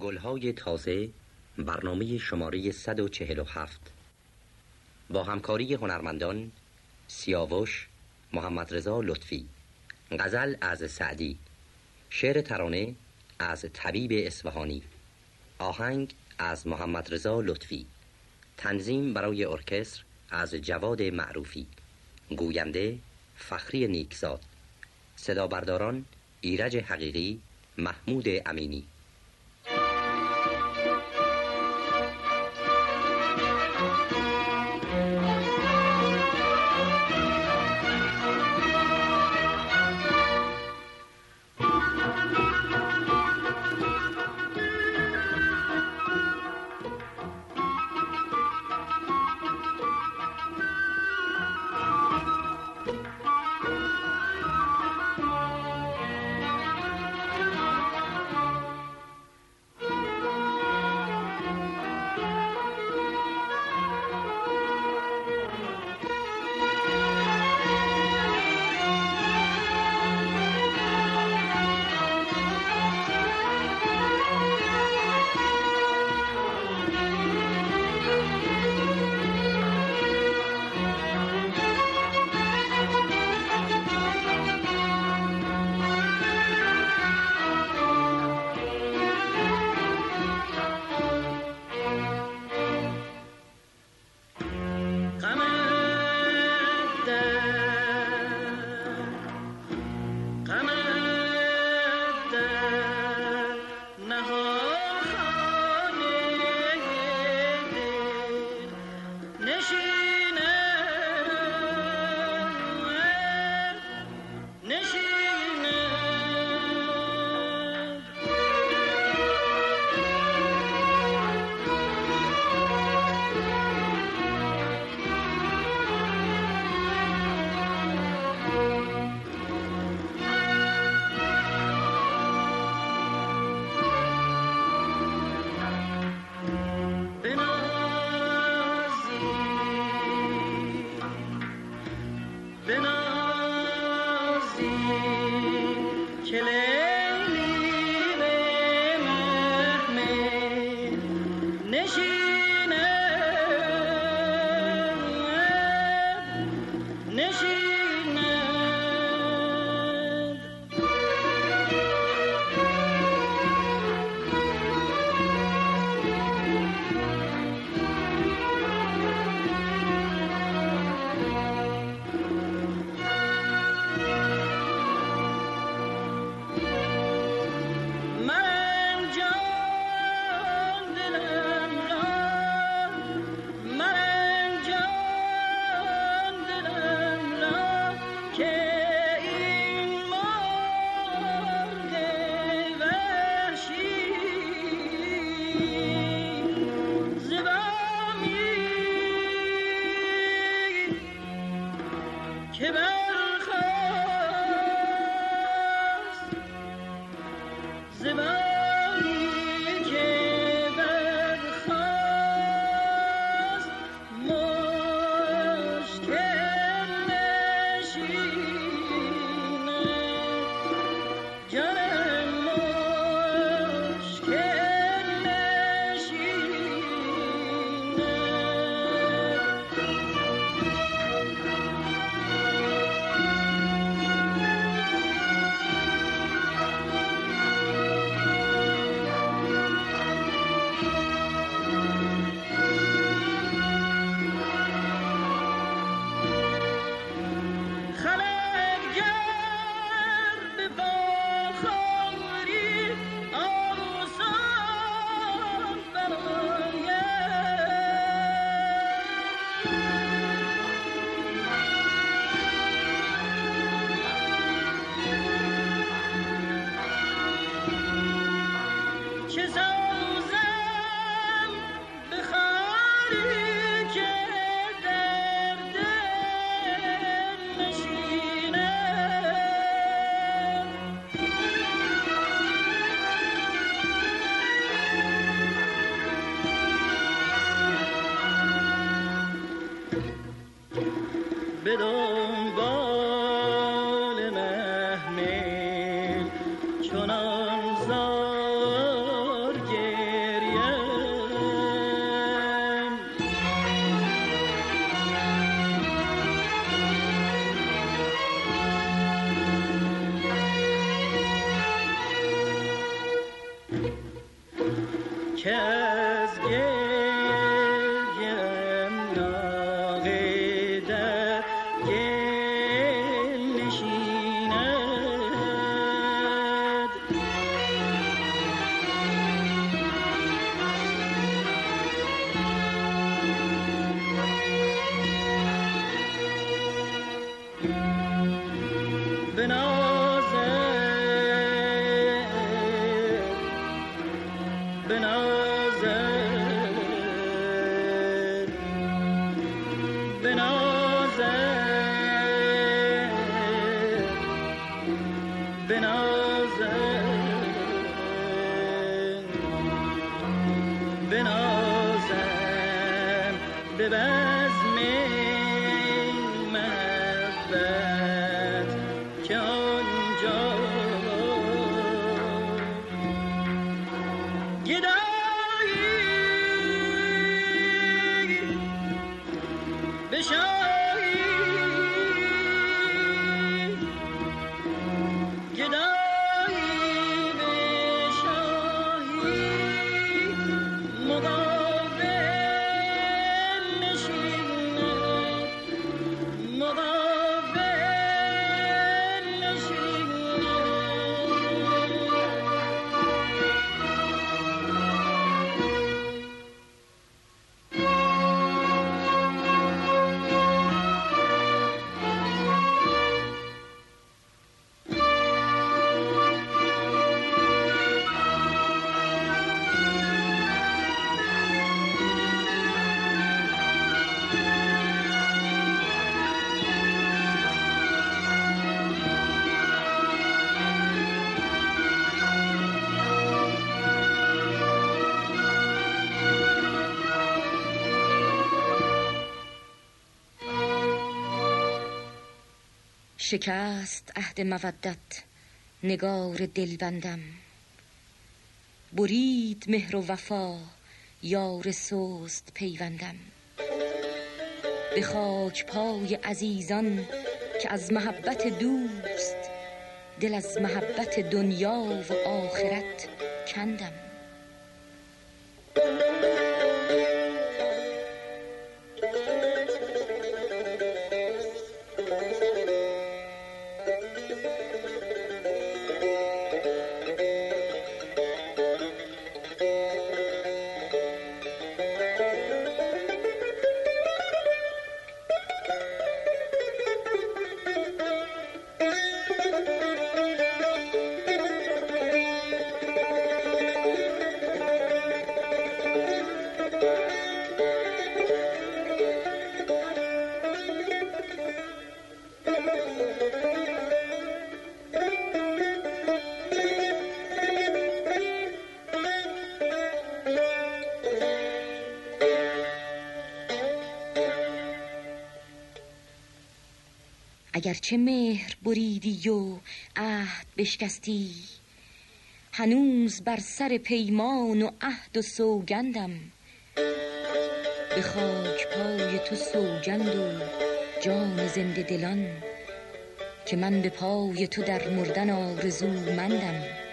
گلهای تازه برنامه شماره 147 با همکاری هنرمندان سیاوش محمد رضا لطفی غزل از سعدی شعر ترانه از طبیب اصفهانی آهنگ از محمد رضا لطفی تنظیم برای ارکستر از جواد معروفی گوینده فخری نیکزاد صدا برداران ایرج حقیقی محمود امینی. Nesse kez gel. that. Joe. شکست عهد مودت نگار دلبندم. برید مهر و وفا یار سوست پیوندم. به خاک پای عزیزان که از محبت دوست دل از محبت دنیا و آخرت کندم. اگرچه مهر بریدی و عهد بشکستی هنوز بر سر پیمان و عهد و سوگندم. به خاک پای تو سوگند و جان زنده دلان که من به پای تو در مردن آرزومندم. تتاولی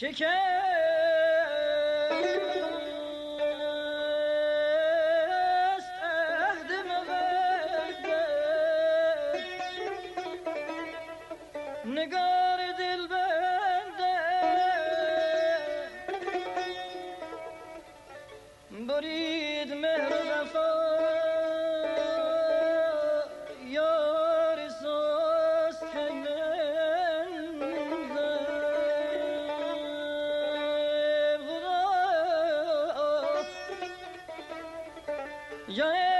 که تو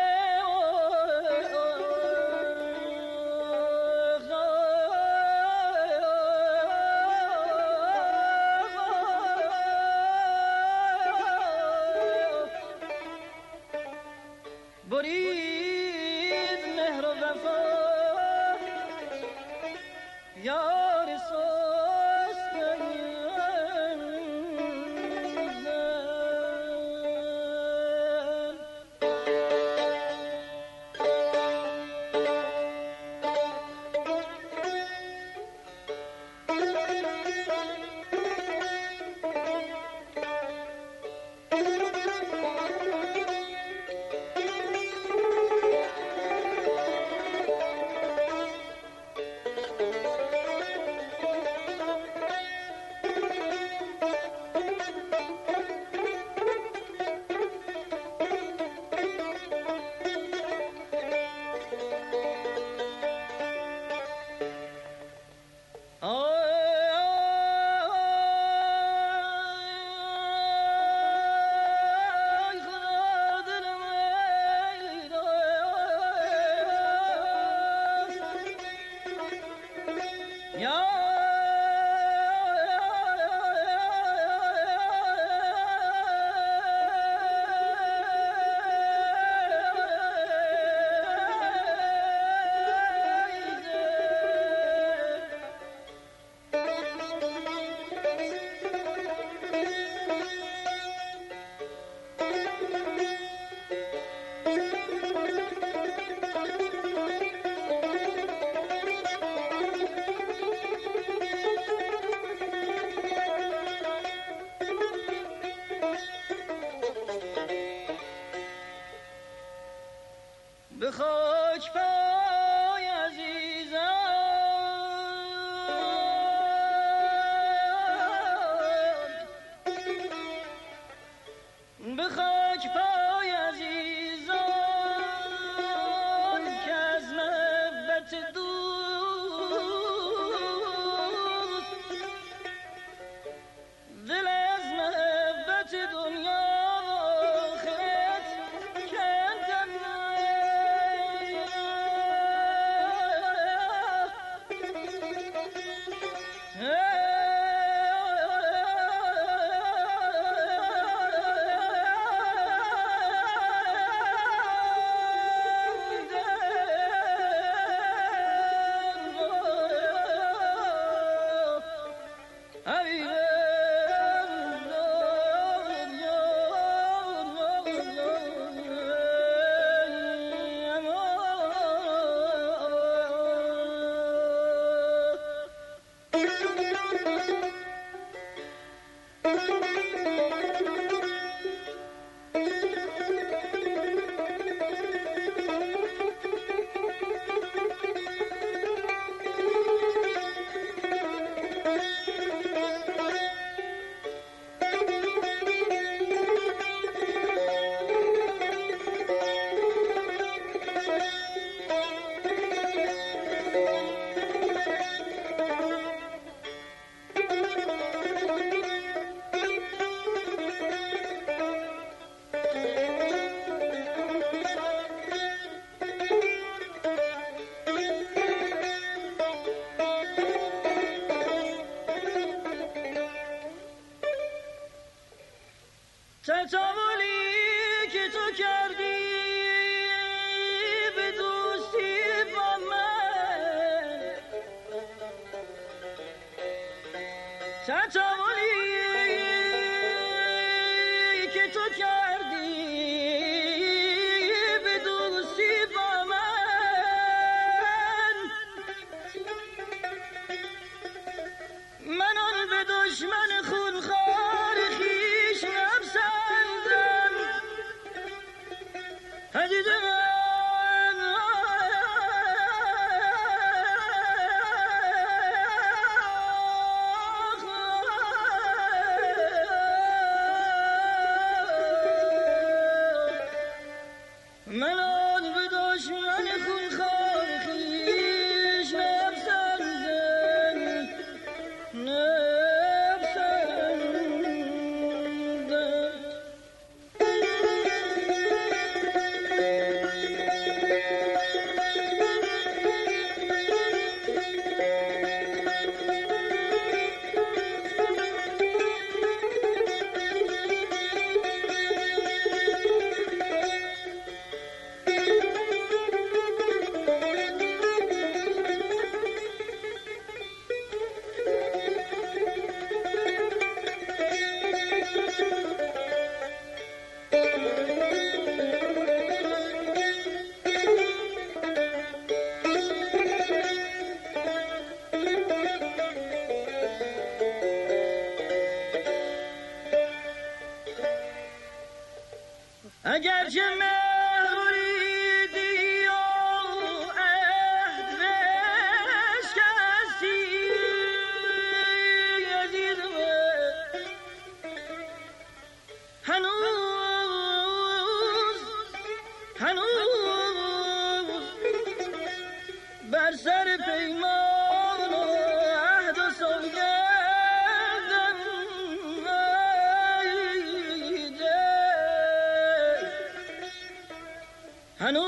به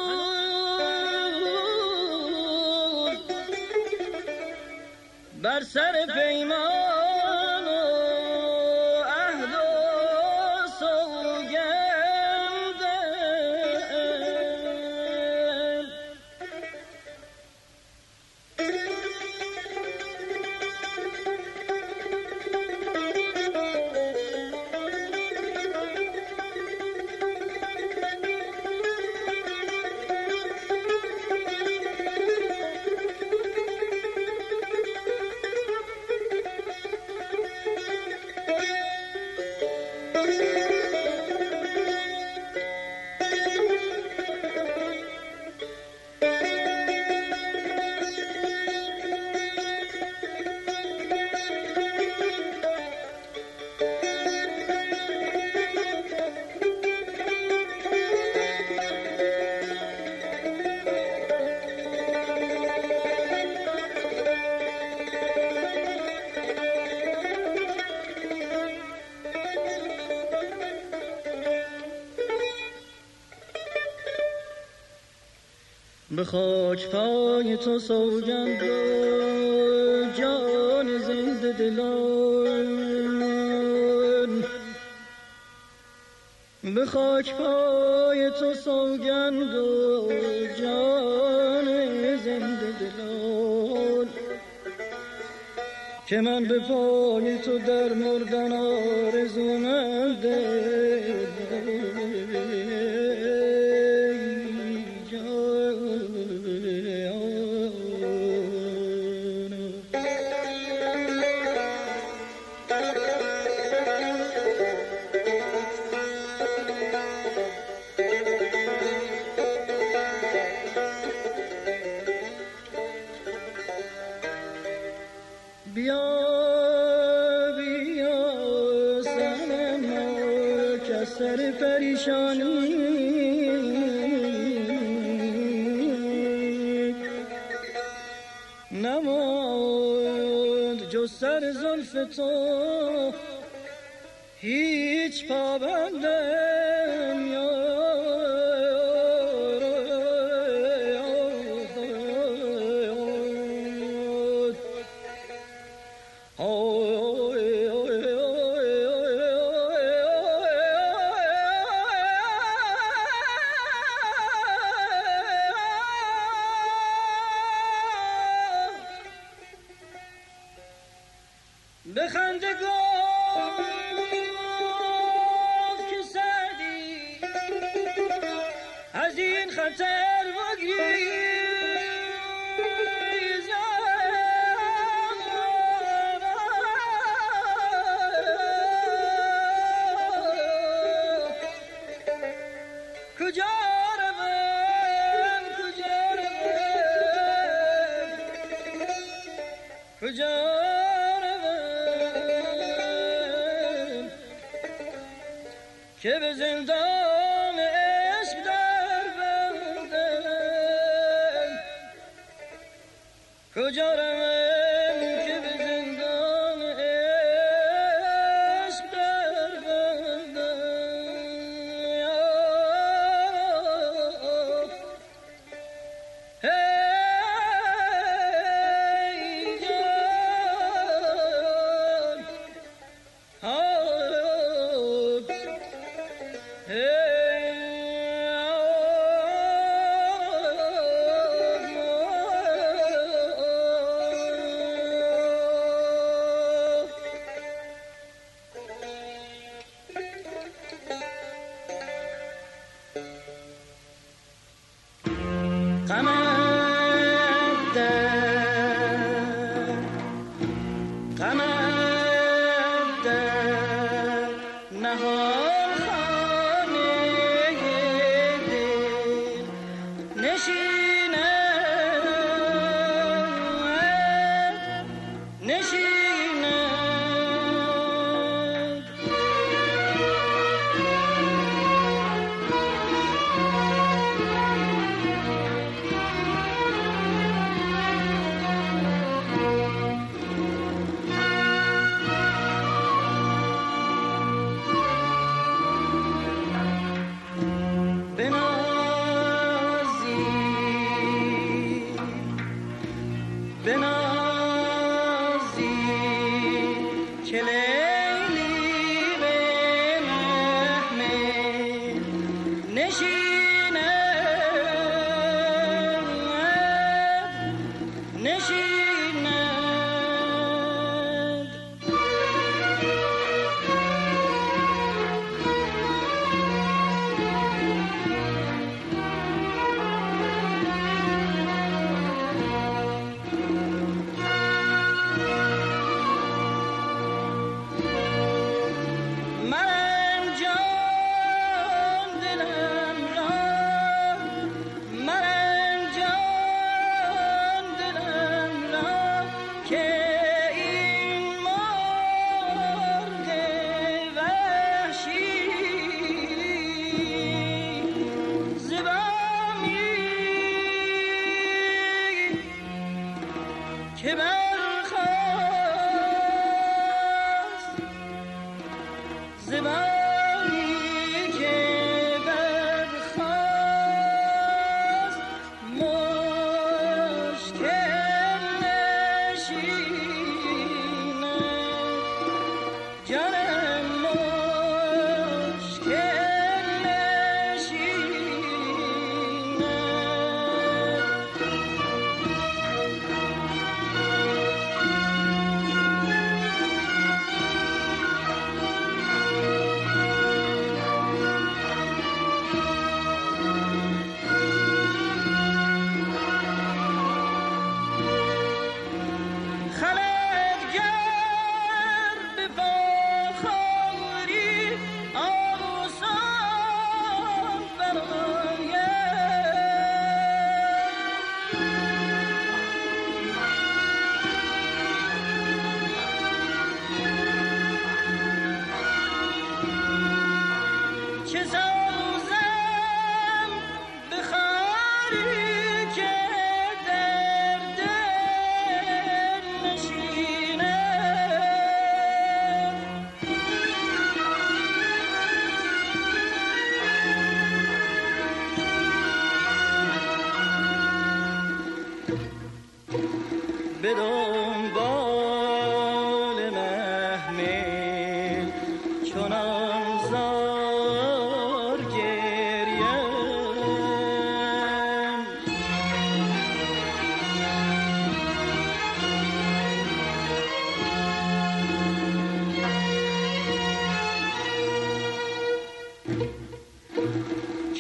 خاک پای تو سوگند جان زنده دلان. به خاک پای تو سوگند جان زنده دلان. که من به پای تو در مردن تو که به زندان عشق در بردن کجا رمه نشینم. نشینم Him!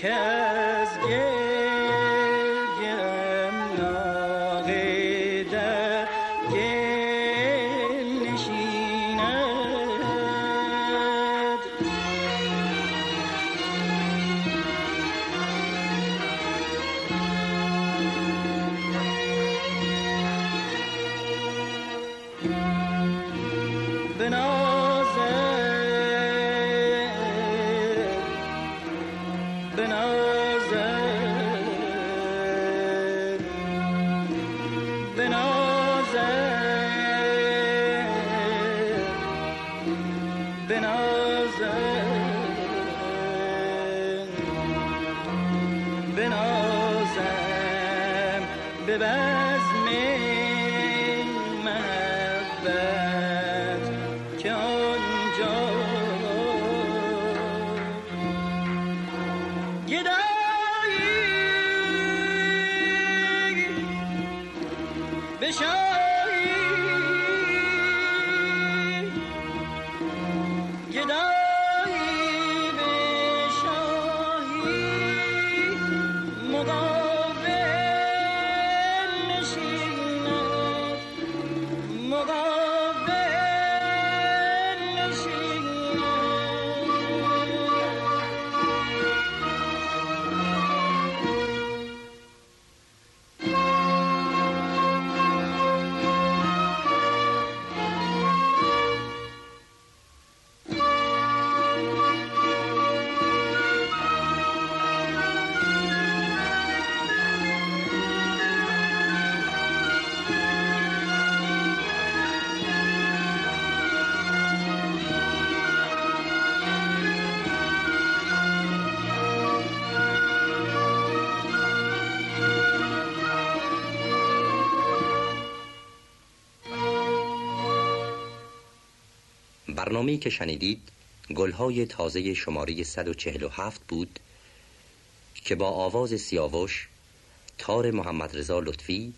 Yeah. به بزم برنامه که شنیدید گلهای تازه شماره 147 بود که با آواز سیاوش تار محمد رضا لطفی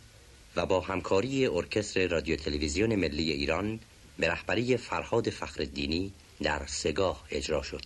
و با همکاری ارکستر رادیو تلویزیون ملی ایران به رهبری فرهاد فخردینی در سگاه اجرا شد.